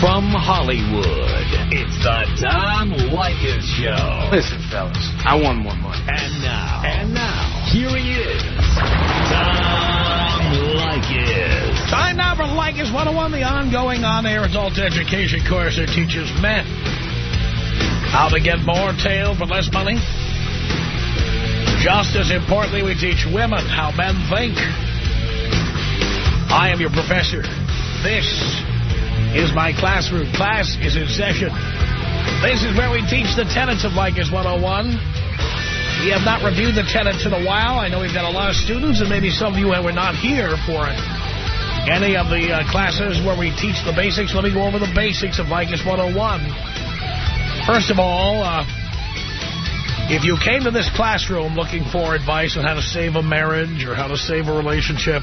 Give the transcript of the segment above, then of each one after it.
From Hollywood, it's the Tom Leykis Show. Listen, fellas, I won more money. And now, and now, here he is, Tom Leykis. Time now for Leykis 101, the ongoing on-air adult education course that teaches men how to get more tail for less money. Just as importantly, we teach women how men think. I am your professor. This is my classroom. Class is in session. This is where we teach the tenets of Leykis 101. We have not reviewed the tenets in a while. I know we've got a lot of students, and maybe some of you were not here for any of the uh, classes where we teach the basics. Let me go over the basics of Leykis 101. First of all, uh, if you came to this classroom looking for advice on how to save a marriage or how to save a relationship,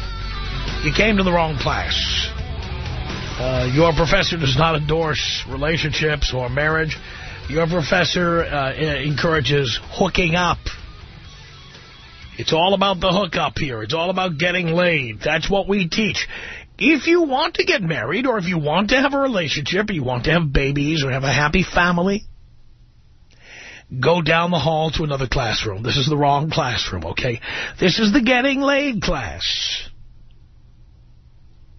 you came to the wrong class. Uh, your professor does not endorse relationships or marriage. Your professor uh, encourages hooking up. It's all about the hookup here. It's all about getting laid. That's what we teach. If you want to get married or if you want to have a relationship or you want to have babies or have a happy family, go down the hall to another classroom. This is the wrong classroom, okay? This is the getting laid class.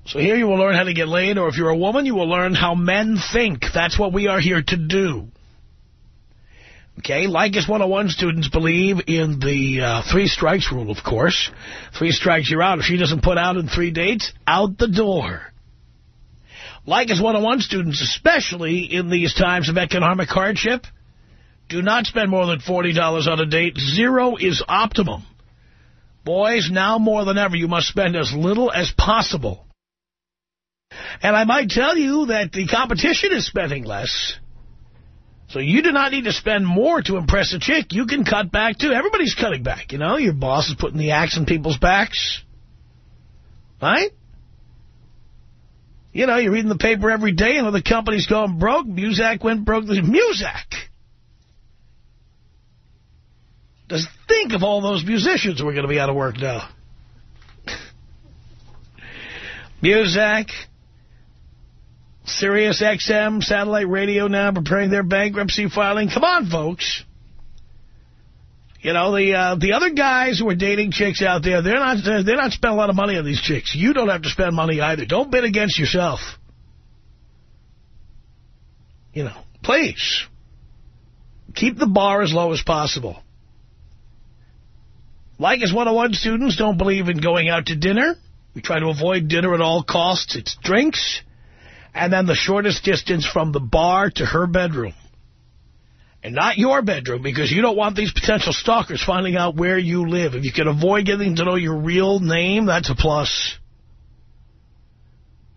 So here you will learn how to get laid, or if you're a woman, you will learn how men think. That's what we are here to do. Okay, Leykis 101 students believe in the uh, three strikes rule, of course. Three strikes, you're out. If she doesn't put out in three dates, out the door. Leykis 101 students, especially in these times of economic hardship, do not spend more than $40 on a date. Zero is optimum. Boys, now more than ever, you must spend as little as possible. And I might tell you that the competition is spending less. So you do not need to spend more to impress a chick. You can cut back, too. Everybody's cutting back, you know. Your boss is putting the axe in people's backs. Right? You know, you're reading the paper every day, and the company's going broke. Muzak went broke. Muzak! Just think of all those musicians who are going to be out of work now. Muzak, Sirius XM, satellite radio now preparing their bankruptcy filing. Come on, folks. You know, the uh, the other guys who are dating chicks out there, they're not they're not spending a lot of money on these chicks. You don't have to spend money either. Don't bid against yourself. You know, please. Keep the bar as low as possible. Leykis 101 students don't believe in going out to dinner. We try to avoid dinner at all costs. It's drinks, and then the shortest distance from the bar to her bedroom. And not your bedroom, because you don't want these potential stalkers finding out where you live. If you can avoid getting to know your real name, that's a plus.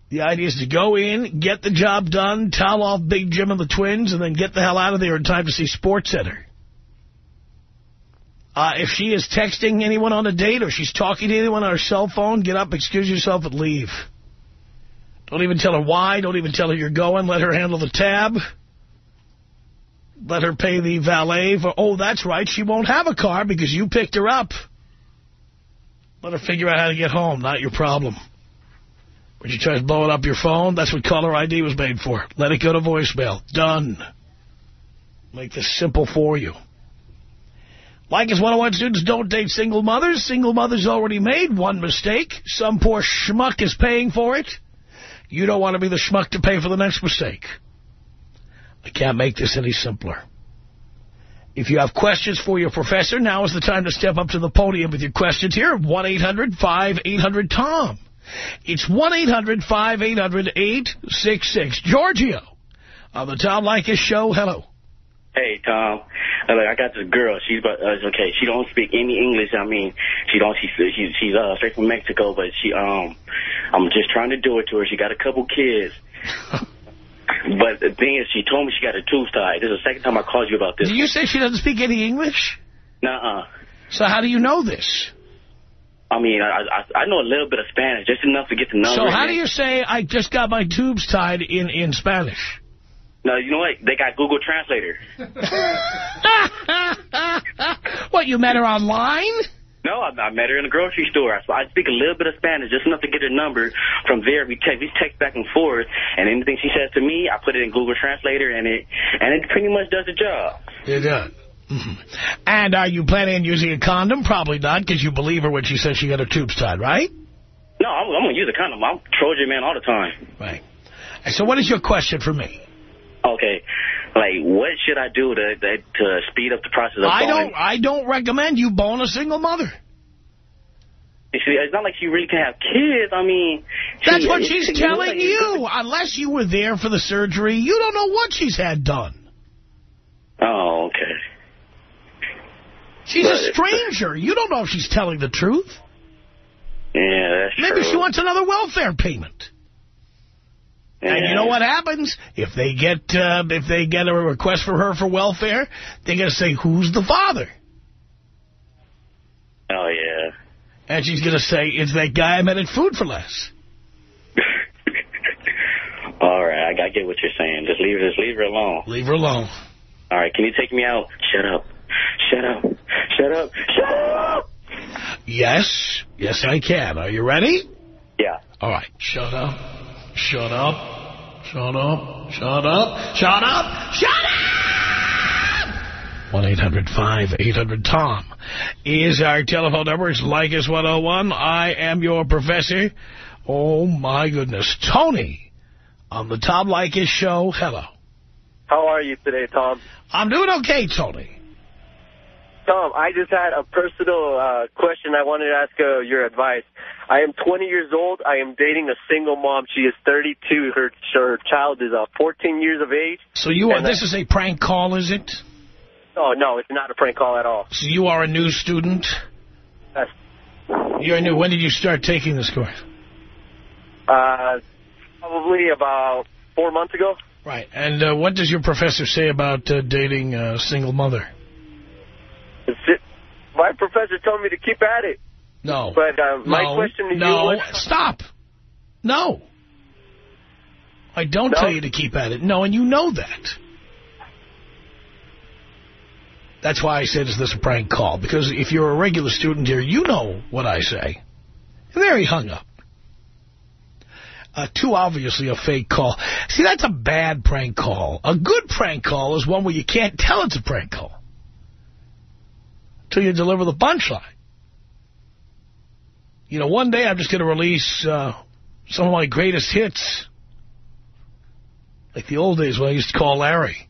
The idea is to go in, get the job done, towel off Big Jim and the twins, and then get the hell out of there in time to see Sports Center. Uh, if she is texting anyone on a date or she's talking to anyone on her cell phone, get up, excuse yourself, and leave. Don't even tell her why. Don't even tell her you're going. Let her handle the tab. Let her pay the valet for, oh, that's right, she won't have a car because you picked her up. Let her figure out how to get home, not your problem. When she tries blowing up your phone, that's what caller ID was made for. Let it go to voicemail. Done. Make this simple for you. Leykis 101 students don't date single mothers. Single mothers already made one mistake. Some poor schmuck is paying for it. You don't want to be the schmuck to pay for the next mistake. I can't make this any simpler. If you have questions for your professor, now is the time to step up to the podium with your questions here. 1-800-5800-TOM. It's 1-800-5800-866. Giorgio on the Tom Leykis Show. Hello. Hey, Tom. Uh, look, I got this girl. She's uh, okay. She don't speak any English. I mean, she don't. She's she's, she's uh, straight from Mexico, but she um, I'm just trying to do it to her. She got a couple kids. but the thing is, she told me she got a tooth tied. This is the second time I called you about this. Did you say she doesn't speak any English? Nuh-uh. So how do you know this? I mean, I, I I know a little bit of Spanish, just enough to get to know. So how do you say I just got my tubes tied in in Spanish? No, you know what? They got Google Translator. what, you met her online? No, I, I met her in the grocery store. I, I speak a little bit of Spanish, just enough to get her number. From there, we text, we text back and forth, and anything she says to me, I put it in Google Translator, and it and it pretty much does the job. It does. Mm -hmm. And are you planning on using a condom? Probably not, because you believe her when she says she got her tubes tied, right? No, I'm, I'm going to use a condom. I'm Trojan man all the time. Right. So what is your question for me? Okay. Like, what should I do to to speed up the process of I don't I don't recommend you bone a single mother. It's not like she really can have kids. I mean... That's she, what she's telling like you. Unless you were there for the surgery, you don't know what she's had done. Oh, okay. She's but, a stranger. You don't know if she's telling the truth. Yeah, that's Maybe true. she wants another welfare payment. Yeah. And you know what happens? If they get uh, if they get a request for her for welfare, they're going to say, who's the father? Oh, yeah. And she's going to say, it's that guy I met at Food for Less. All right, I, I get what you're saying. Just leave, just leave her alone. Leave her alone. All right, can you take me out? Shut up. Shut up. Shut up. Shut up! Yes. Yes, I can. Are you ready? Yeah. All right. Shut up. Shut up. Shut up. Shut up. Shut up. Shut up! 1-800-5800-TOM is our telephone number. It's Leykis 101. I am your professor. Oh, my goodness. Tony on the Tom Leykis show. Hello. How are you today, Tom? I'm doing okay, Tony. Tom, I just had a personal uh, question I wanted to ask uh, your advice. I am 20 years old. I am dating a single mom. She is 32. Her, her child is uh, 14 years of age. So you are, this I, is a prank call, is it? Oh, no, it's not a prank call at all. So you are a new student? Yes. You're new. When did you start taking this course? Uh, probably about four months ago. Right. And uh, what does your professor say about uh, dating a single mother? My professor told me to keep at it. No. But uh, my no, question to no, you was... stop. No. I don't no? tell you to keep at it. No, and you know that. That's why I said, is this a prank call? Because if you're a regular student here, you know what I say. And There he hung up. Uh, too obviously a fake call. See, that's a bad prank call. A good prank call is one where you can't tell it's a prank call till you deliver the punchline. You know, one day I'm just going to release uh, some of my greatest hits. Like the old days when I used to call Larry.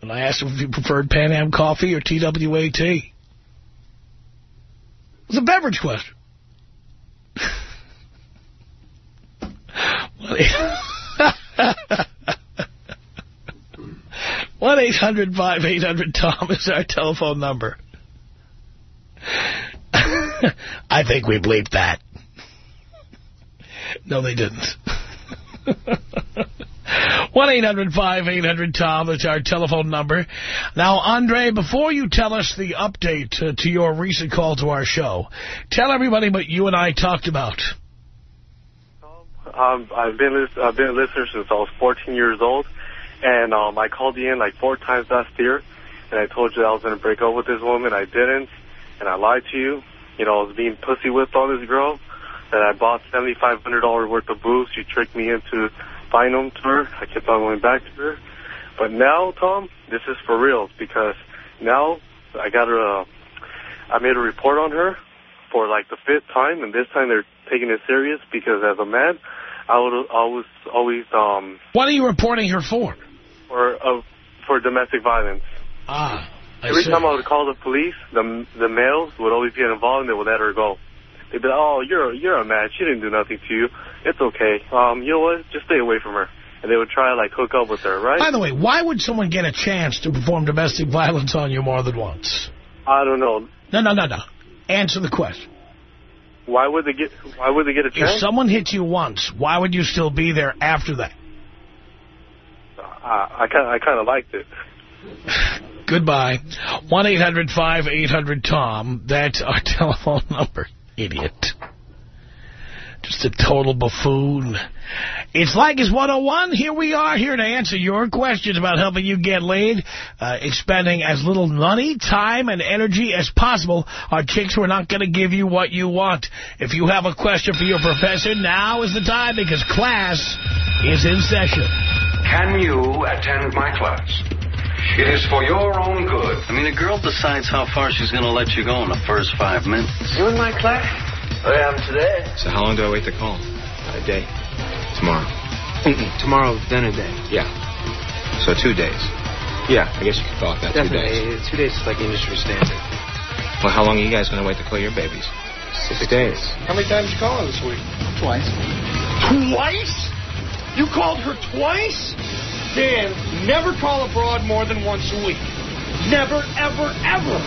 And I asked him if he preferred Pan Am coffee or TWAT. It was a beverage question. One eight hundred five eight hundred Tom is our telephone number. I think we bleeped that. No, they didn't. 1-800-5800-TOM. That's our telephone number. Now, Andre, before you tell us the update uh, to your recent call to our show, tell everybody what you and I talked about. Um, I've been I've been a listener since I was 14 years old, and um, I called you in like four times last year, and I told you I was going to break up with this woman. I didn't, and I lied to you. You know, I was being pussy whipped on this girl, that I bought $7,500 worth of booze. She tricked me into buying them to her. I kept on going back to her. But now, Tom, this is for real because now I got her, uh, I made a report on her for like the fifth time, and this time they're taking it serious because as a man, I would always, always, um... What are you reporting her for? For, uh, for domestic violence. Ah. I Every see. time I would call the police, the the males would always get involved and they would let her go. They'd be like, oh, you're, you're a man. She didn't do nothing to you. It's okay. Um, you know what? Just stay away from her. And they would try to, like, hook up with her, right? By the way, why would someone get a chance to perform domestic violence on you more than once? I don't know. No, no, no, no. Answer the question. Why would they get Why would they get a chance? If someone hit you once, why would you still be there after that? I, I kind I kind of liked it. Goodbye. 1-800-5800-TOM. That's our telephone number. Idiot. Just a total buffoon. It's Leykis 101. Here we are, here to answer your questions about helping you get laid, uh, expending as little money, time, and energy as possible Our chicks who are not going to give you what you want. If you have a question for your professor, now is the time because class is in session. Can you attend my class? It is for your own good. I mean, a girl decides how far she's going to let you go in the first five minutes. You in my class? I am today. So how long do I wait to call? A day. Tomorrow. Tomorrow, then a day. Yeah. So two days. Yeah, I guess you could call it that. Two days. Uh, two days is like industry standard. Well, how long are you guys going to wait to call your babies? Six days. How many times you call her this week? Twice. Twice? You called her twice? Dan, never call abroad more than once a week. Never, ever, ever.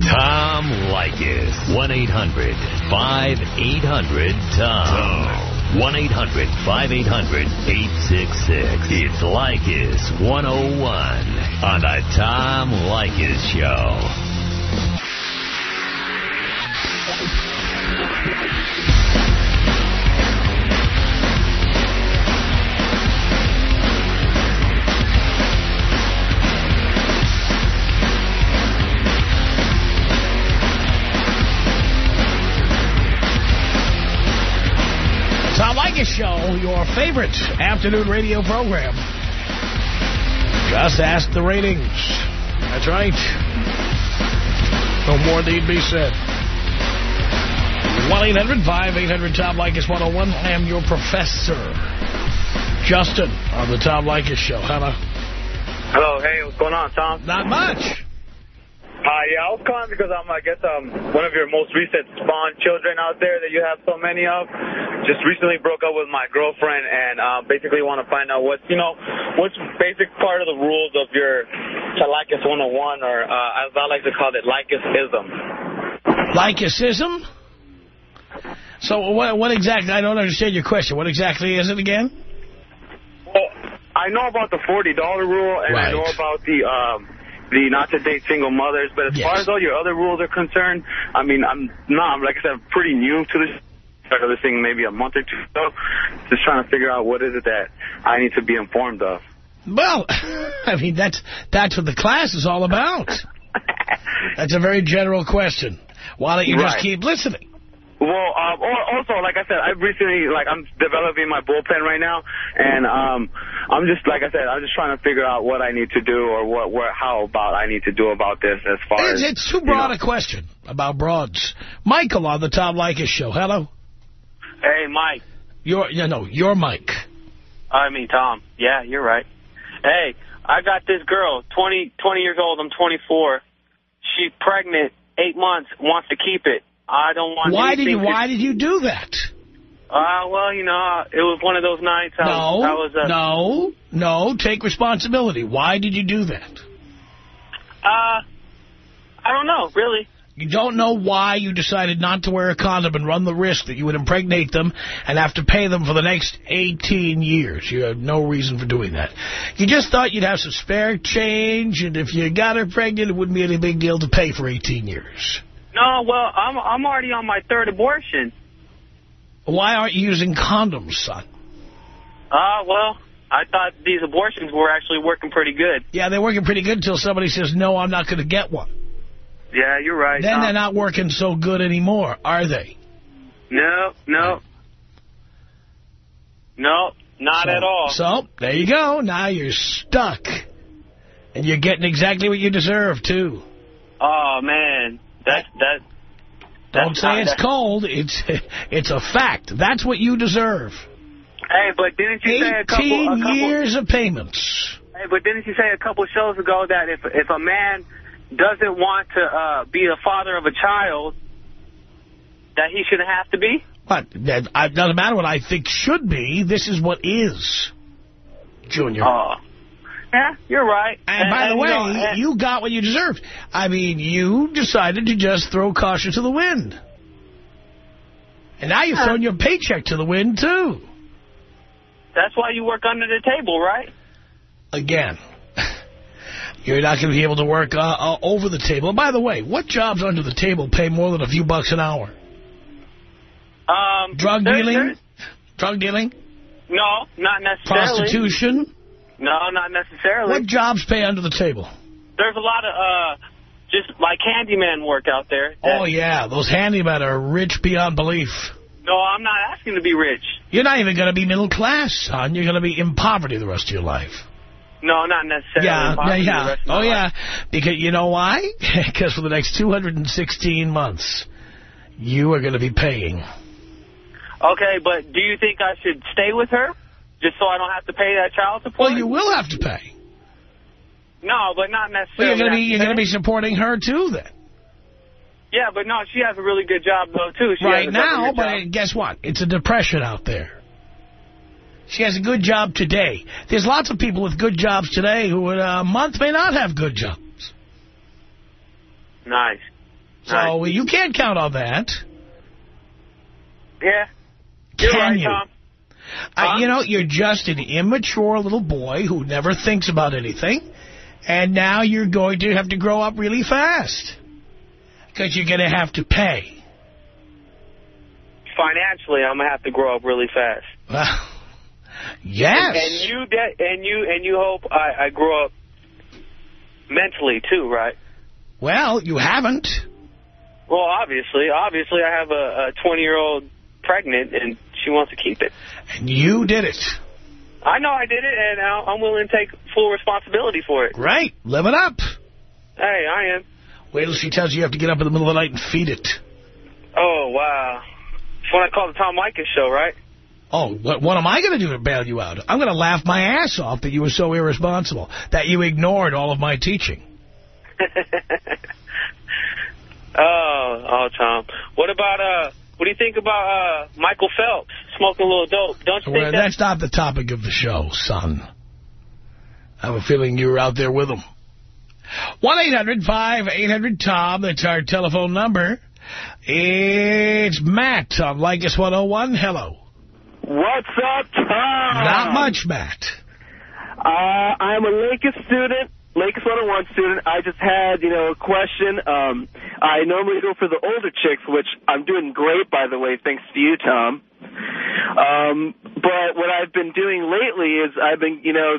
Tom Leykis. 1-800-5800-TOM. 1-800-5800-866. It's Leykis 101 on the Tom Leykis Show. Show, your favorite afternoon radio program. Just ask the ratings. That's right. No more need be said. 1-800-5800-TOM Leykis 101. I am your professor. Justin on the Tom Leykis Show. Hello. Hello, hey, what's going on, Tom? Not much. Hi, yeah, I was calling because I'm, I guess, um, one of your most recent spawn children out there that you have so many of. Just recently broke up with my girlfriend and uh, basically want to find out what's, you know, what's basic part of the rules of your Leykis 101 or, uh, as I like to call it, Leykisism. Lycusism? So what, what exactly, I don't understand your question. What exactly is it again? Well, I know about the $40 rule and I know about the, um, the not to date single mothers, but as Yes. far as all your other rules are concerned, I mean, I'm not, like I said, I'm pretty new to this. Started this thing maybe a month or two ago. Just trying to figure out what is it that I need to be informed of. Well, I mean, that's that's what the class is all about. That's a very general question. Why don't you just keep listening? Well, um, al- also, like I said, I've recently, like, I'm developing my bullpen right now, and um, I'm just, like I said, I'm just trying to figure out what I need to do or what, what, how about I need to do about this as far It's, as. it's too you broad know. a question about broads. Michael on the Tom Leykis show. Hello. Hey, Mike. Your, you know, your Mike. I mean, Tom. Yeah, you're right. Hey, I got this girl, 20, 20 years old. I'm 24. She's pregnant, eight months, wants to keep it. I don't want Why did you to- Why did you do that? Uh, well, you know, it was one of those nights. I No, was, I was, uh, no, no. Take responsibility. Why did you do that? Uh, I don't know, really. You don't know why you decided not to wear a condom and run the risk that you would impregnate them and have to pay them for the next 18 years. You had no reason for doing that. You just thought you'd have some spare change, and if you got her pregnant, it wouldn't be any big deal to pay for 18 years. No, well, I'm I'm already on my third abortion. Why aren't you using condoms, son? Uh, well, I thought these abortions were actually working pretty good. Yeah, they're working pretty good until somebody says, no, I'm not going to get one. Yeah, you're right. Then they're not working so good anymore, are they? No, no. No, not So- at all. So, there you go. Now you're stuck. And you're getting exactly what you deserve, too. Oh, man. That, that, Don't say not- it's that- cold. It's it's a fact. That's what you deserve. hey, but didn't you say a couple, a 18 couple, years of payments. hey, but didn't you say a couple shows ago that if, if a man doesn't want to, uh, be the father of a child, that he shouldn't have to be? But that I- doesn't matter what I think should be. This is what is, Junior. Oh. Yeah, you're right. and, by the you way, know, and- you got what you deserved. I mean, you decided to just throw caution to the wind. And now you've thrown your paycheck to the wind, too. that's why you work under the table, right? Again, you're not going to be able to work uh, uh, over the table. And by the way, what jobs under the table pay more than a few bucks an hour? Um, Drug there- dealing? there's- Drug dealing? No, not necessarily. Prostitution? No, not necessarily. What jobs pay under the table? There's a lot of, uh, just like handyman work out there. Oh, yeah. Those handymen are rich beyond belief. No, I'm not asking to be rich. You're not even going to be middle class, son. You're going to be in poverty the rest of your life. No, not necessarily. Yeah, yeah, yeah. rest of my Oh, life. yeah. Because you know why? Because for the next 216 months, you are going to be paying. Okay, but do you think I should stay with her just so I don't have to pay that child support? Well, you will have to pay. No, but not Well, necessarily. you're going to be you're going to be supporting her too then. Yeah, but no, she has a really good job though too. She right now, but job. guess what? It's a depression out there. She has a good job today. There's lots of people with good jobs today who in uh, a month may not have good jobs. nice. So you can't count on that. Yeah. Can right, you? Tom. Uh, you know, you're just an immature little boy who never thinks about anything. And now you're going to have to grow up really fast. Because you're going to have to pay. Financially, I'm gonna have to grow up really fast. Well, yes. And, and you and you and you hope I, I grow up mentally too, right? Well, you haven't. Well, obviously, obviously, I have a 20 year old pregnant, and she wants to keep it. And you did it. I know I did it, and I'm willing to take full responsibility for it. Right. Live it up. Hey, I am. Wait till she tells you you have to get up in the middle of the night and feed it. Oh, wow. It's when I call the Tom Leykis show, right? Oh, what, what am I going to do to bail you out? I'm going to laugh my ass off that you were so irresponsible, that you ignored all of my teaching. Oh, oh, Tom. What about, uh, what do you think about, uh, Michael Phelps smoking a little dope? Don't you Well, think that... that's not the topic of the show, son. I have a feeling you were out there with him. 1-800-5800-TOM. That's our telephone number. It's Matt on Leykis 101. Hello. What's up, Tom? Not much, Matt. Uh, I'm a Leykis student, Leykis 101 student. I just had, you know, a question. Um, I normally go for the older chicks, which I'm doing great, by the way, thanks to you, Tom. Um, but what I've been doing lately is I've been, you know,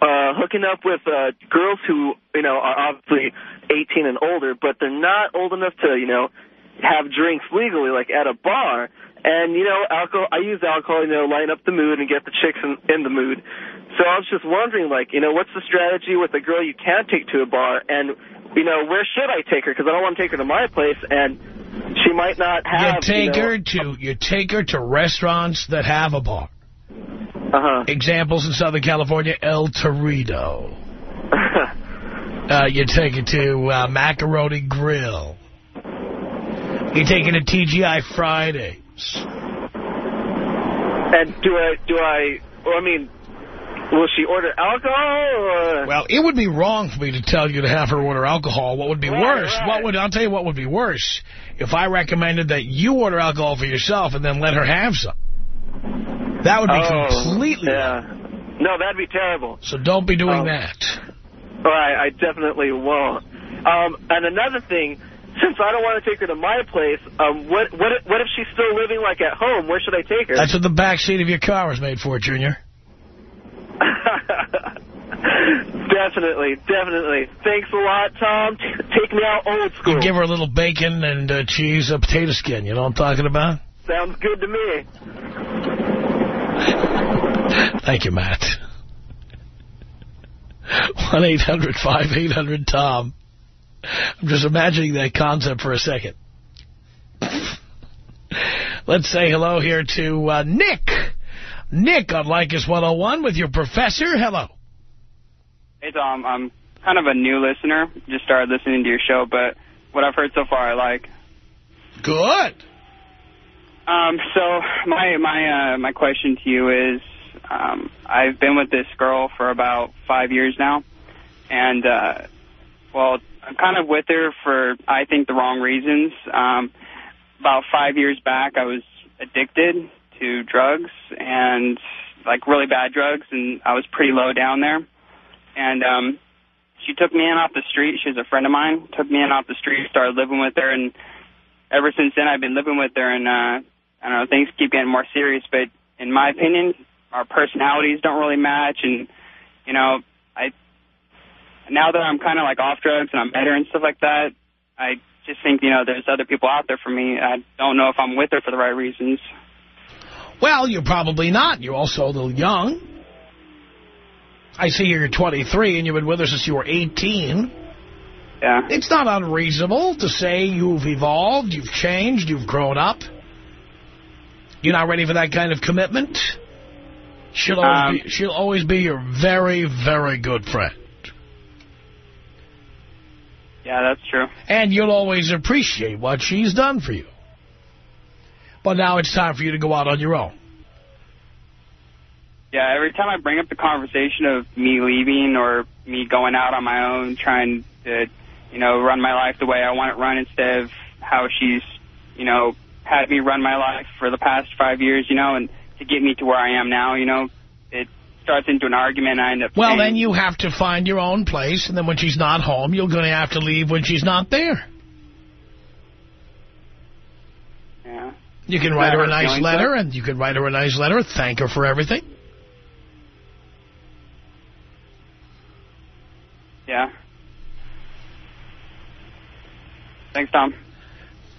uh, hooking up with uh, girls who, you know, are obviously 18 and older, but they're not old enough to, you know, have drinks legally, like at a bar. And, you know, alcohol, I use alcohol, you know, lighten up the mood and get the chicks in, in the mood. So I was just wondering, like, you know, what's the strategy with a girl you can't take to a bar? And, you know, where should I take her? Because I don't want to take her to my place, and she might not have, You take know, her to you take her to restaurants that have a bar. Uh-huh. Examples in Southern California, El Torito. uh, you take her to uh, Macaroni Grill. You take her to TGI Fridays. And do I, do I, well, I mean, will she order alcohol or? Well, it would be wrong for me to tell you to have her order alcohol. What would be Right, worse? right. What would I'll tell you what would be worse if I recommended that you order alcohol for yourself and then let her have some. That would be Oh, completely Yeah. No, that'd be terrible. So don't be doing Oh. that. All right, I definitely won't. Um, and another thing, since I don't want to take her to my place, um, what what what if she's still living like at home? Where should I take her? That's what the back seat of your car was made for, Junior. Definitely, definitely. Thanks a lot, Tom. Take me out old school. You give her a little bacon and uh, cheese, a potato skin. You know what I'm talking about? Sounds good to me. Thank you, Matt. 1-800-5800-TOM. I'm just imagining that concept for a second. Let's say hello here to uh, Nick. Nick on Leykis 101 with your professor. Hello. Hey, Tom. I'm kind of a new listener. Just started listening to your show, but what I've heard so far I like. Good. Um, so my my uh, my question to you is, um, I've been with this girl for about five years now, and uh, well, I'm kind of with her for I think the wrong reasons. Um, about five years back, I was addicted to drugs and like really bad drugs, and I was pretty low down there. And um, she took me in off the street. She's a friend of mine. Took me in off the street, started living with her, and ever since then I've been living with her. And uh, I don't know, things keep getting more serious. But in my opinion, our personalities don't really match. And, you know, I now that I'm kind of like off drugs and I'm better and stuff like that, I just think, you know, there's other people out there for me. I don't know if I'm with her for the right reasons. Well, you're probably not. You're also a little young. I see you're 23 and you've been with her since you were 18. Yeah. It's not unreasonable to say you've evolved, you've changed, you've grown up. You're not ready for that kind of commitment? She'll always, Um, be, she'll always be your very, very good friend. Yeah, that's true. And you'll always appreciate what she's done for you. But now it's time for you to go out on your own. Yeah, every time I bring up the conversation of me leaving or me going out on my own, trying to, you know, run my life the way I want it run instead of how she's, you know, had me run my life for the past five years, you know, and to get me to where I am now, you know, it starts into an argument. I end up Well, saying, then you have to find your own place, and then when she's not home, you're going to have to leave when she's not there. Yeah. You can write her a nice letter, though. and you can write her a nice letter, thank her for everything. Yeah. Thanks, Tom.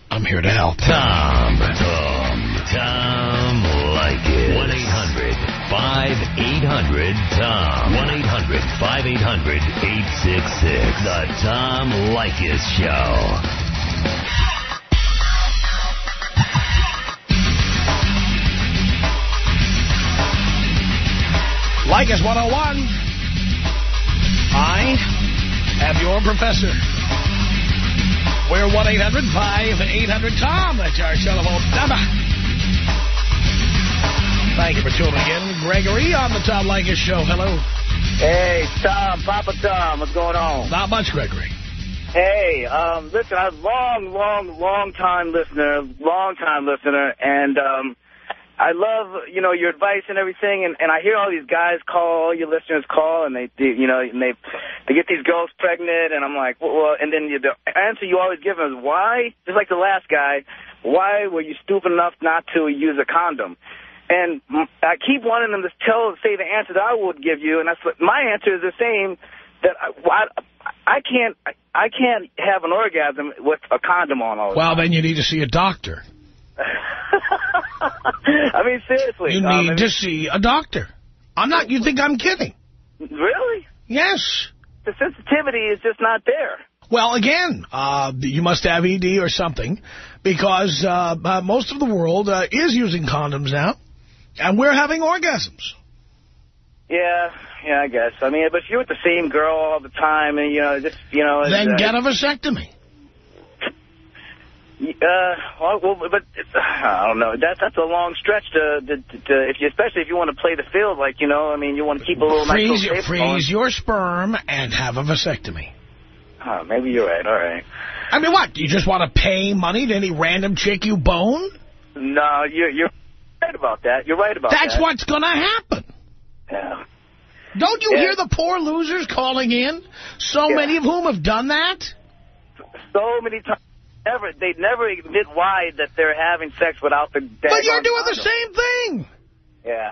I'm here to help. Tom. Tom. Tom Leykis. 1-800-5800-TOM. 1-800-5800-866. The Tom Leykis Show. Leykis 101. I am your professor. We're 1-800-5800-TOM. That's our telephone number. Thank you for tuning in. Gregory on the Tom Leykis Show. Hello. Hey, Tom, Papa Tom, what's going on? Not much, Gregory. Hey, um, listen, I'm a long, long, long time listener, long time listener, and um, I love, you know, your advice and everything, and, and I hear all these guys call, all your listeners call, and they, they you know, and they they get these girls pregnant, and I'm like, well, well and then you, the answer you always give them is why, just like the last guy, why were you stupid enough not to use a condom? And I keep wanting them to tell, say the answer that I would give you, and that's what, my answer is the same. That I, I, I can't, I can't have an orgasm with a condom on all the Well, then you need to see a doctor. I mean, seriously. You um, need mean, to see a doctor. I'm not, you think I'm kidding? Really? Yes. The sensitivity is just not there. Well, again, uh, you must have ED or something, because uh, uh, most of the world uh, is using condoms now, and we're having orgasms. Yeah, yeah, I guess. I mean, but if you're with the same girl all the time, and you know, just you know, Then uh, get a vasectomy. Uh, well, well, but it's, I don't know. That that's a long stretch to, to, to if you, especially if you want to play the field, like you know. I mean, you want to keep a little nice Freeze, little freeze going. your sperm and have a vasectomy. Oh, maybe you're right. All right. I mean, what? Do you just want to pay money to any random chick you bone? No, you're you're right about that. You're right about That's that. That's what's going to happen. Yeah. Don't you Yeah. hear the poor losers calling in? So Yeah. many of whom have done that? So many times, never they never admit why that they're having sex without the. But you're doing the same thing. Yeah,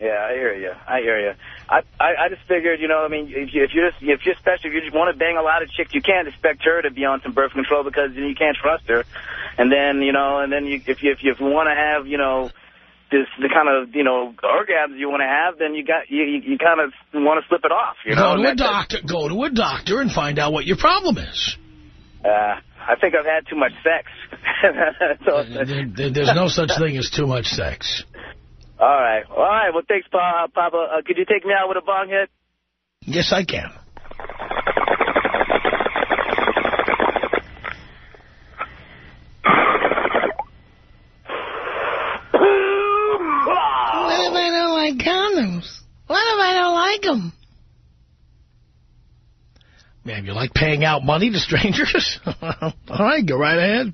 yeah, I hear you. I hear you. I, I I just figured, you know, I mean, if you if you just if you're special, if you just want to bang a lot of chicks, you can't expect her to be on some birth control because you can't trust her. And then you know, and then you if you if you, want to have, you know. This the kind of you know orgasms you want to have, then you got you you, you kind of want to slip it off. You know, go to a doctor. Go to a doctor and find out what your problem is. Uh, I think I've had too much sex. so, There- there- there's no such thing as too much sex. all right, all right. Well, thanks, Pa- Papa. Uh, could you take me out with a bong hit? Yes, I can. What if I don't like condoms? What if I don't like them? Man, you like paying out money to strangers? All right, go right ahead.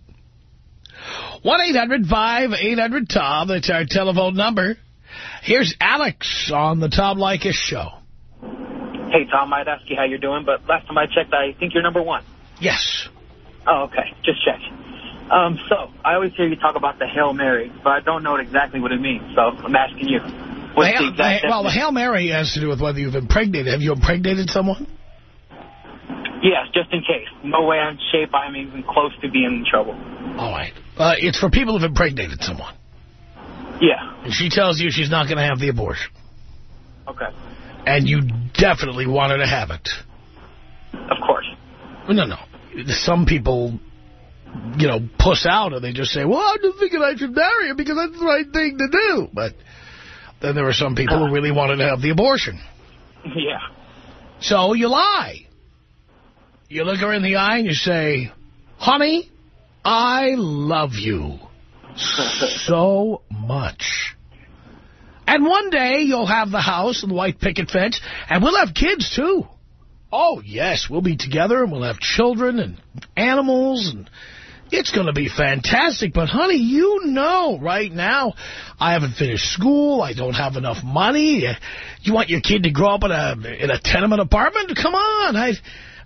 1-800-5800-TOM. That's our telephone number. Here's Alex on the Tom Leykis Show. Hey, Tom, I'd ask you how you're doing, but last time I checked, I think you're number one. Yes. Oh, okay. Just check. Um, so, I always hear you talk about the Hail Mary, but I don't know exactly what it means, so I'm asking you. The Hail- the well, the? Hail Mary has to do with whether you've impregnated. Have you impregnated someone? Yes, just in case. No way, I'm in shape, I'm even close to being in trouble. All right. Uh, it's for people who've impregnated someone. Yeah. And she tells you she's not going to have the abortion. Okay. And you definitely want her to have it. Of course. No, no. Some people, you know, puss out and they just say, well, I'm just thinking I should marry her because that's the right thing to do. But then there are some people who really wanted to have the abortion. Yeah. So you lie. You look her in the eye and you say, honey, I love you so much. And one day you'll have the house and the white picket fence, and we'll have kids, too. Oh, yes, we'll be together, and we'll have children and animals, and it's going to be fantastic. But, honey, you know right now I haven't finished school. I don't have enough money. You want your kid to grow up in a in a tenement apartment? Come on. I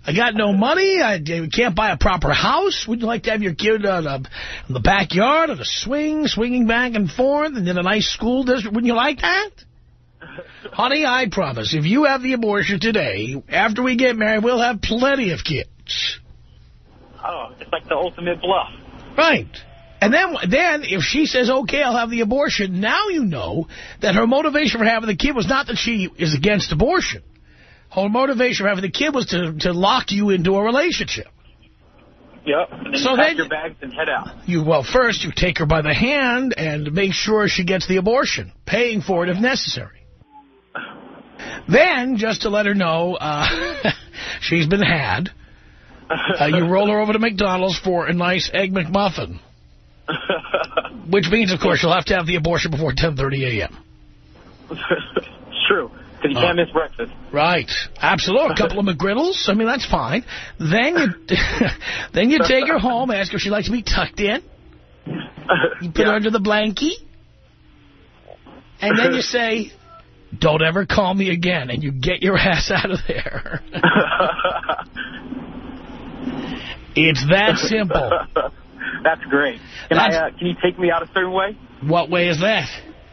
I got no money. I, can't buy a proper house. Would you like to have your kid uh, in the backyard on a swing, swinging back and forth, and in a nice school district? Wouldn't you like that? Honey, I promise, if you have the abortion today, after we get married, we'll have plenty of kids. Oh, it's like the ultimate bluff. Right. And then, then if she says, okay, I'll have the abortion, now you know that her motivation for having the kid was not that she is against abortion. Her motivation for having the kid was to, to lock you into a relationship. Yep. And then So you pack then- your bags and head out. You Well, first, you take her by the hand and make sure she gets the abortion, paying for it if necessary. Then, just to let her know uh, she's been had, uh, you roll her over to McDonald's for a nice Egg McMuffin. Which means, of course, you'll have to have the abortion before 10.30 a.m. it's true, because you Uh. can't miss breakfast. Right. Absolutely. A couple of McGriddles. I mean, that's fine. Then you then you take her home, ask her if she likes to be tucked in. You put her under the blankie. And then you say, don't ever call me again. And you get your ass out of there. it's that simple. That's great. Can I? Uh, can you take me out a certain way? What way is that?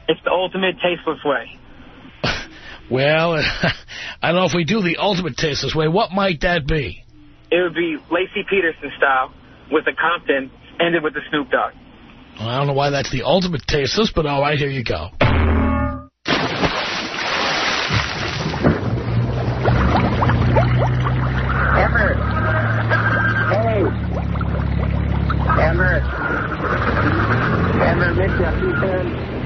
It's the ultimate tasteless way. Well, I don't know if we do the ultimate tasteless way. What might that be? It would be Laci Peterson style with a Compton, ended with the Snoop Dogg. Well, I don't know why that's the ultimate tasteless, but all right, here you go. Everett. Hey. Everett. Everett, miss you. Keep in.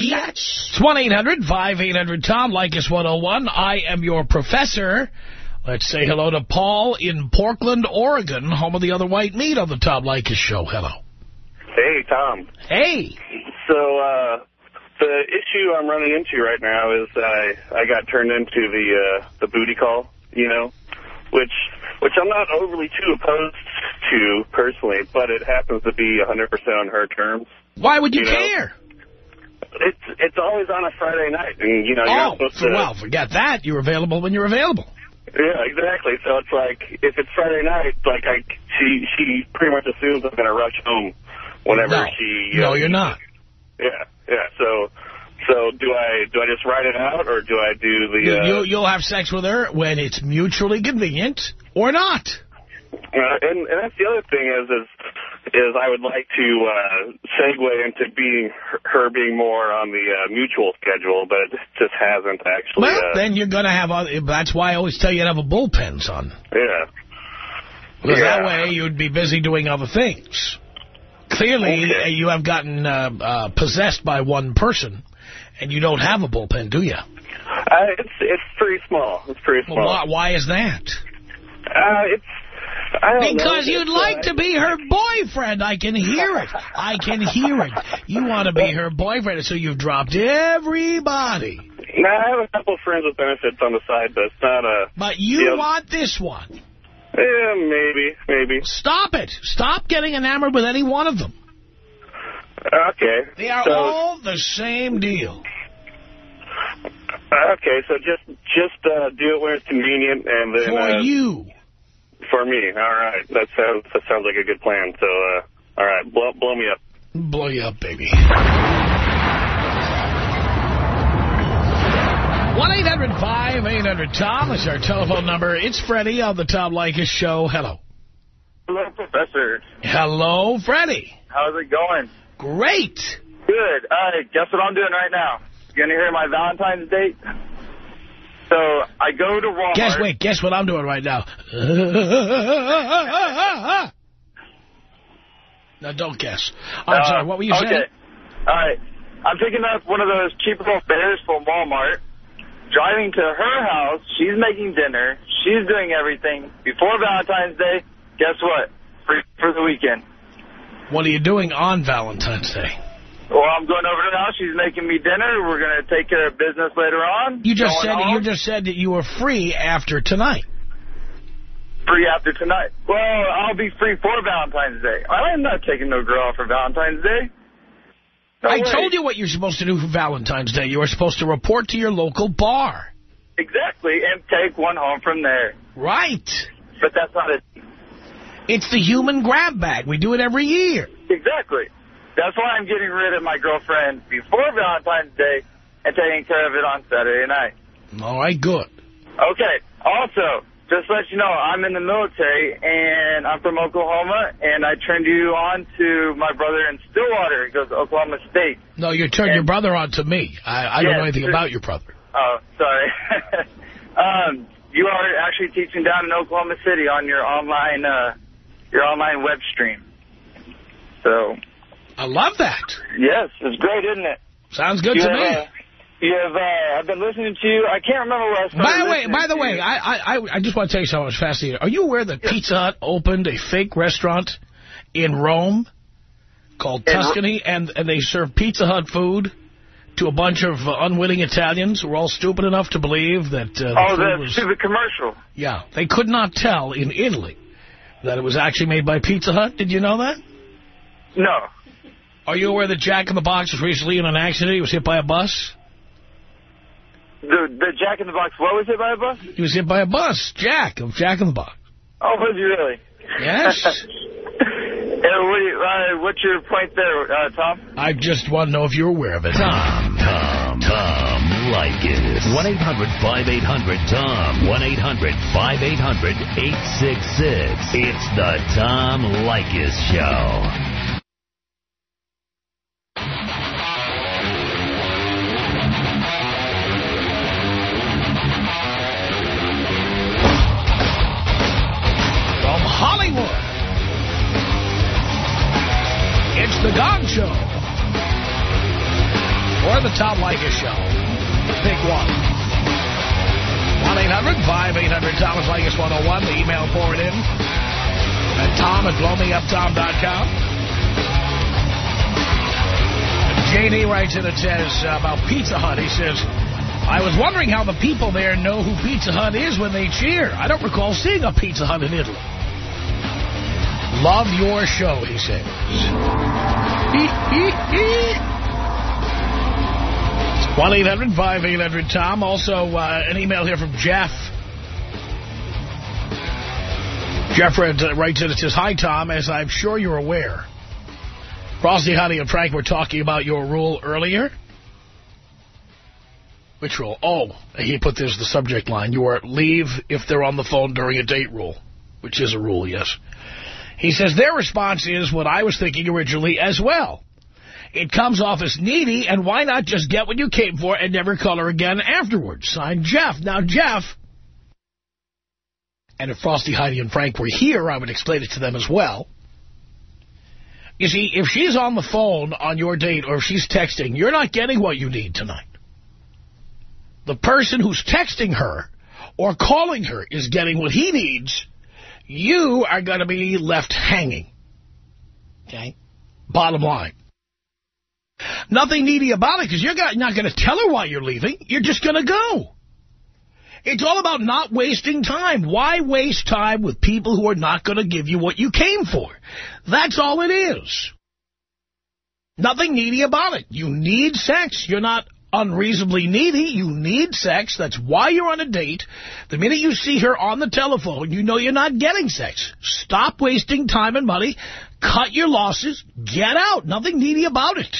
It's 1-800-5800-TOM, Leykis 101. I am your professor. Let's say hello to Paul in Portland, Oregon, home of the other white meat on the Tom Leykis show. Hello. Hey, Tom. Hey. So, uh, the issue I'm running into right now is I I got turned into the uh, the booty call, you know, which which I'm not overly too opposed to personally, but it happens to be 100% on her terms. Why would you, know? care? It's it's always on a Friday night, and you know you're Oh, not supposed to. well, forget that. You're available when you're available. Yeah, exactly. So it's like if it's Friday night, like I she she pretty much assumes I'm gonna rush home whenever No. she. No, uh, you're not. Yeah, yeah. So, so do I do I just write it out, or do I do the? You, Uh, you, you'll have sex with her when it's mutually convenient or not. Uh, and and that's the other thing is is is I would like to uh, segue into being her, being more on the uh, mutual schedule, but it just hasn't actually. Well, uh, then you're going to have, other, that's why I always tell you to have a bullpen, son. yeah. Because Yeah. that way you'd be busy doing other things. Clearly, Okay. you have gotten uh, uh, possessed by one person, and you don't have a bullpen, do you? Uh, it's it's pretty small. It's pretty small. Well, why, why is that? Uh, it's Don't know. Because you'd like uh, to be her boyfriend. I can hear it. I can hear it. You want to be her boyfriend, so you've dropped everybody. No, I have a couple of friends with benefits on the side, but it's not a. But you Yeah. want this one. Yeah, maybe, maybe. Stop it. Stop getting enamored with any one of them. Okay. They are so, all the same deal. Okay, so just just uh, do it when it's convenient, and then For uh, you. For me. All right, that sounds that sounds like a good plan. So, uh, all right, blow blow me up. Blow you up, baby. 1-800-5800-TOM is our telephone number. It's Freddie on the Tom Leykis Show. Hello. Hello, Professor. Hello, Freddie. How's it going? Great. Good. All right, guess what I'm doing right now? You going to hear my Valentine's date? So I go to Walmart. Guess, wait, guess what I'm doing right now. no, don't guess. I'm Uh, sorry, what were you okay. saying? All right. I'm picking up one of those cheap little fares from Walmart, driving to her house. She's making dinner. She's doing everything. Before Valentine's Day, guess what? Free for the weekend. What are you doing on Valentine's Day? Well, I'm going over to her house. She's making me dinner. We're going to take care of business later on. You just Going said home. you just said that you were free after tonight. free after tonight. Well, I'll be free for Valentine's Day. I'm not taking no girl for Valentine's Day. No I way. told you what you're supposed to do for Valentine's Day. You are supposed to report to your local bar. Exactly, and take one home from there. Right. But that's not it. It's the human grab bag. We do it every year. Exactly. That's why I'm getting rid of my girlfriend before Valentine's Day and taking care of it on Saturday night. All right, good. Okay. Also, just to let you know, I'm in the military, and I'm from Oklahoma, and I turned you on to my brother in Stillwater. He goes to Oklahoma State. No, you turned your brother on to me. I, I don't know anything about your brother. Oh, sorry. um, you are actually teaching down in Oklahoma City on your online uh, your online web stream. So, I love that. yes, it's great, isn't it? Sounds good you to have, me. Uh, you have. Uh, I've been listening to you. I can't remember where I started. By the way, by the way. I, I I I just want to tell you something. I was fascinated. Are you aware that Pizza Hut opened a fake restaurant in Rome called In Ro- Tuscany, and and they serve Pizza Hut food to a bunch of uh, unwitting Italians who were all stupid enough to believe that uh, the oh, the was. stupid commercial. Yeah, they could not tell in Italy that it was actually made by Pizza Hut. Did you know that? No. Are you aware that Jack in the Box was recently in an accident? He was hit by a bus. The the Jack in the Box. What was hit by a bus? He was hit by a bus. Jack of Jack in the Box. Oh, was he really? Yes. What you, uh, what's your point there, uh, Tom? I just want to know if you're aware of it. Tom, Tom, Tom Leykis. 1-800-5800-TOM. 1-800-5800-866. It's the Tom Leykis Show. Hollywood, it's The Gong Show. Or The Tom Leykis Show. Pick one. 1-800-5800-TOM is Leykis 101. The email forward in at tom at blowmeuptom.com. JD writes in and says about Pizza Hut. He says, I was wondering how the people there know who Pizza Hut is when they cheer. I don't recall seeing a Pizza Hut in Italy. Love your show, he says. It's 1-800-5800-TOM. Also, uh, an email here from Jeff. Jeff uh, writes in and says, Hi, Tom. As I'm sure you're aware, Frosty, Heidi, and Frank were talking about your rule earlier. Which rule? Oh, he put this the subject line. You Your leave if they're on the phone during a date rule, which is a rule, yes. He says their response is what I was thinking originally as well. It comes off as needy, and why not just get what you came for and never call her again afterwards? Signed, Jeff. Now, Jeff, and if Frosty, Heidi, and Frank were here, I would explain it to them as well. You see, if she's on the phone on your date or if she's texting, you're not getting what you need tonight. The person who's texting her or calling her is getting what he needs. You are going to be left hanging. Okay? Bottom line. Nothing needy about it because you're not going to tell her why you're leaving. You're just going to go. It's all about not wasting time. Why waste time with people who are not going to give you what you came for? That's all it is. Nothing needy about it. You need sex. You're not unreasonably needy. You need sex. That's why you're on a date. The minute you see her on the telephone, you know you're not getting sex. Stop wasting time and money. Cut your losses. Get out. Nothing needy about it.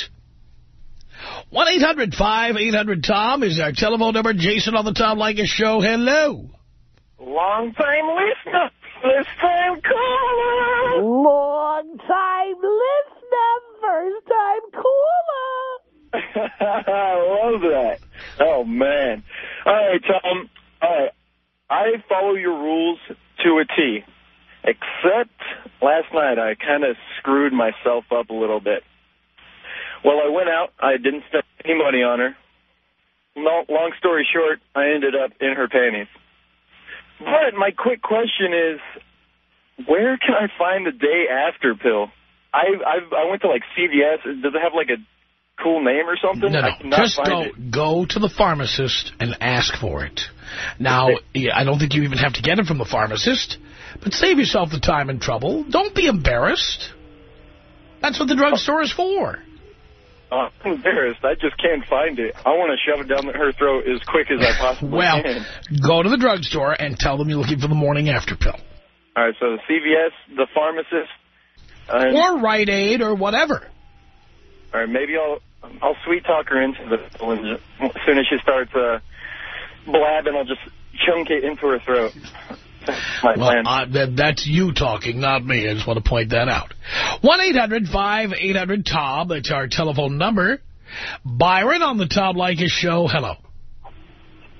1-800-5800-TOM is our telephone number. Jason on the Tom Leykis show. Hello. Long time listener, first time caller. Long time listener, first time caller. I love that. Oh, man. All right, Tom. All right. I follow your rules to a T. Except last night I kind of screwed myself up a little bit. Well, I went out. I didn't spend any money on her. No, long story short, I ended up in her panties. But my quick question is, where can I find the day after pill? I I've, I went to like CVS. Does it have like a cool name or something? No, no. I Just go it. go to the pharmacist and ask for it. Now, I don't think you even have to get it from the pharmacist, but save yourself the time and trouble. Don't be embarrassed. That's what the drugstore is for. Uh, I'm embarrassed. I just can't find it. I want to shove it down her throat as quick as I possibly Well, can. Well, go to the drugstore and tell them you're looking for the morning after pill. All right, so the CVS, the pharmacist, and, Or Rite Aid or whatever. all right, maybe I'll I'll sweet talk her into the when, as soon as she starts uh, blabbing, I'll just chunk it into her throat. That's my Well, plan. uh, that, that's you talking, not me. I just want to point that out. 1-800-5800-TOM. That's our telephone number. Byron on the Tom Leykis show. Hello.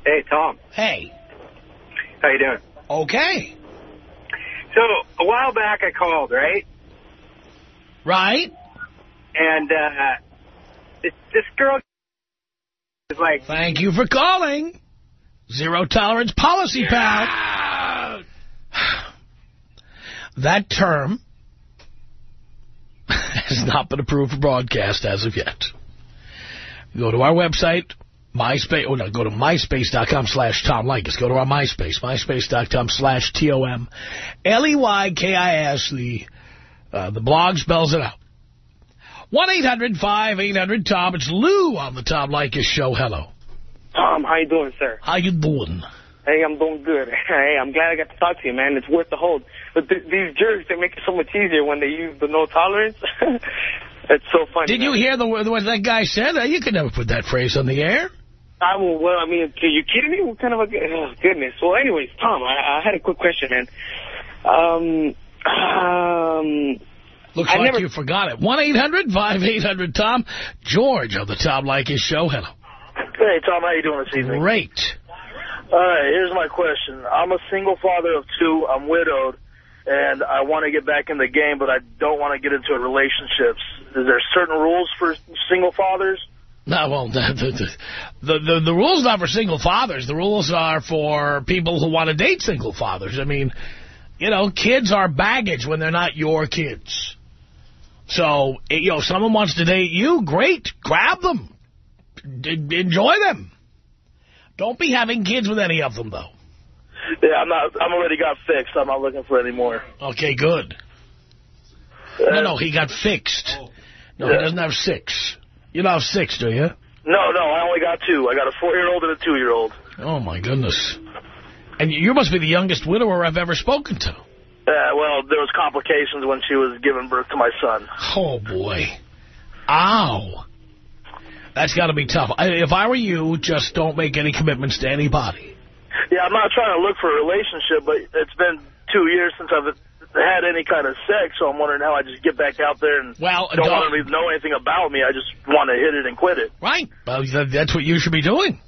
Hey, Tom. Hey. How you doing? Okay. So, a while back I called, right? Right. And, uh, this, this girl is like... Thank you for calling. Zero tolerance policy, pal. That term has not been approved for broadcast as of yet. Go to our website, MySpace. Oh, no, go to myspace.com slash Tom Leykis. Go to our MySpace, myspace.com slash T-O-M-L-E-Y-K-I-S. The, uh, the blog spells it out. 1-800-5800-TOM. It's Lou on the Tom Leykis show. Hello. Tom, how you doing, sir? How you doing? Hey, I'm doing good. Hey, I'm glad I got to talk to you, man. It's worth the hold. But th these jerks, they make it so much easier when they use the no tolerance. it's so funny. Did you hear the what that guy said? Uh, You could never put that phrase on the air. I will, well, I mean, are you kidding me? What kind of a, oh, goodness. Well, anyways, Tom, I, I had a quick question, man. Um, um, Looks I like never- you forgot it. 1-800-5800-TOM. George of the Tom Leykis show. Hello. Hey, Tom, how you doing this evening? Great. All right, here's my question. I'm a single father of two. I'm widowed, and I want to get back in the game, but I don't want to get into relationships. Is there certain rules for single fathers? No, well, the, the, the, the, the rules not for single fathers. The rules are for people who want to date single fathers. I mean, you know, kids are baggage when they're not your kids. So, you know, if someone wants to date you, great. Grab them. D enjoy them. Don't be having kids with any of them, though. Yeah, I'm not. I'm already got fixed. I'm not looking for any more. Okay, good. No, no, he got fixed. No, he doesn't have six. You don't have six, do you? No, no, I only got two. I got a four-year-old and a two-year-old. Oh, my goodness. And you must be the youngest widower I've ever spoken to. Uh, well, there was complications when she was giving birth to my son. Oh, boy. Ow. That's got to be tough. I, if I were you, just don't make any commitments to anybody. Yeah, I'm not trying to look for a relationship, but it's been two years since I've had any kind of sex, so I'm wondering how I just get back out there and well, don't, don't- want to know anything about me. I just want to hit it and quit it. Right. Well, that's what you should be doing.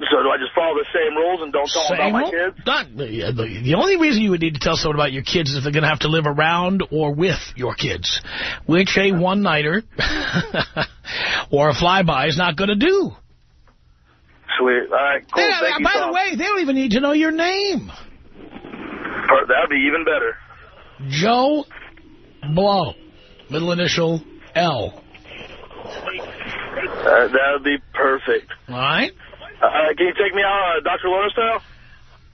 So do I just follow the same rules and don't tell them about Same my kids? Not, the, the the only reason you would need to tell someone about your kids is if they're going to have to live around or with your kids, which a one-nighter or a flyby is not going to do. Sweet. All right, cool. They- Thank you, by Tom. the way, they don't even need to know your name. That'd be even better. Joe Blow, middle initial L. Uh, that would be perfect. All right? Uh, can you take me out uh, Dr. Laura style?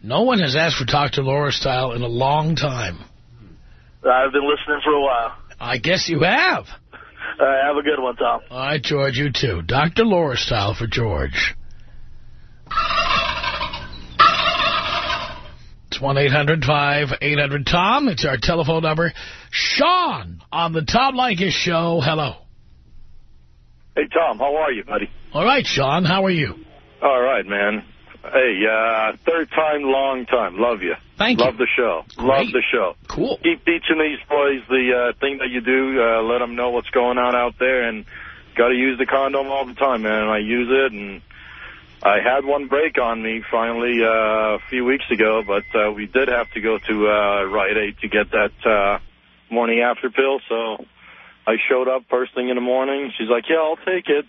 No one has asked for Dr. Laura style in a long time. I've been listening for a while. I guess you have. All right, have a good one, Tom. All right, George, you too. Dr. Laura style for George. It's 1-800-5800-TOM. It's our telephone number. Sean on the Tom Leykis show. Hello. Hey, Tom, how are you, buddy? All right, Sean, how are you? All right, man. Hey, uh, third time, long time. Love you. Thank Love the show. Love the show. Cool. Keep teaching these boys the uh, thing that you do. Uh, let them know what's going on out there, and got to use the condom all the time, man. I use it, and I had one break on me finally uh, a few weeks ago, but uh, we did have to go to uh, Rite Aid to get that uh, morning after pill. So I showed up first thing in the morning. She's like, "Yeah, I'll take it."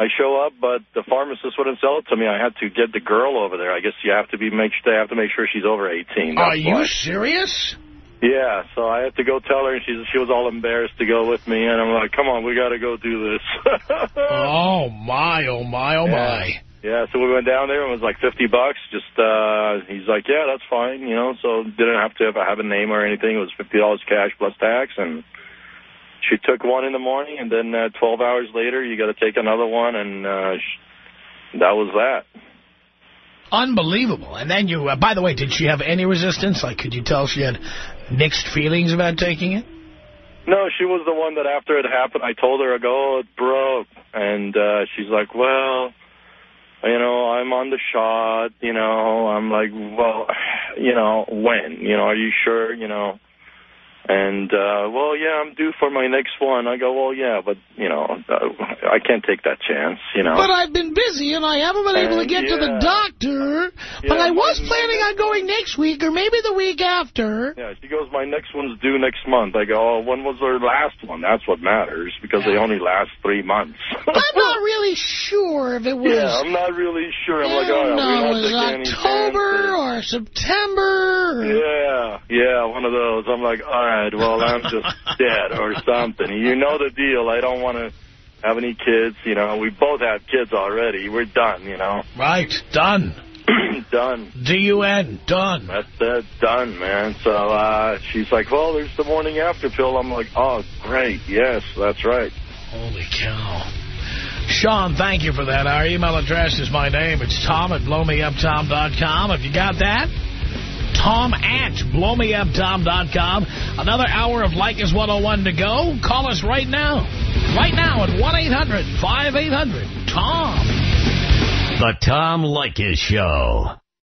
I show up, but the pharmacist wouldn't sell it to me. I had to get the girl over there. I guess you have to be make they have to make sure she's over 18. Are you why. serious? Yeah, so I had to go tell her, and she she was all embarrassed to go with me, and I'm like, "Come on, we got to go do this." Oh, my, oh, my, oh, Yeah. my. Yeah, so we went down there and it was like 50 bucks. Just, uh, he's like, yeah, that's fine, you know, so didn't have to have, have a name or anything. It was $50 cash plus tax and she took one in the morning and then, uh, 12 hours later, you got to take another one and, uh, sh that was that. Unbelievable. And then you, uh, by the way, did she have any resistance? Like, could you tell she had mixed feelings about taking it? No, she was the one that after it happened, I told her, I go, oh, it broke. And, uh, she's like, well, you know, I'm on the shot, you know, I'm like, well, you know, when, you know, are you sure, you know? And, uh, well, yeah, I'm due for my next one. I go, well, yeah, but, you know, uh, I can't take that chance, you know. But I've been busy and I haven't been able to And, get to the yeah. doctor. but Yeah, I was planning on going next week or maybe the week after. Yeah, she goes, my next one's due next month. I go, oh, when was her last one? That's what matters, because they only last three months. I'm not really sure if it was. yeah, I'm not really sure. I'm like, oh, yeah, we're it was October or September. or- Yeah, yeah, one of those. I'm like, all right, well, I'm just dead or something. You know the deal. I don't want to have any kids. You know, we both have kids already. We're done, you know. Right. Done. done. D-U-N. Done. That's it. Done, man. So uh, she's like, well, there's the morning after pill. I'm like, oh, great. Yes, that's right. Holy cow. Sean, thank you for that. Our email address is my name. It's Tom at blowmeuptom.com. If you got that, Tom at blowmeuptom.com. Another hour of Leykis 101 to go. Call us right now. Right now at 1-800-5800-TOM. The Tom Leykis Show.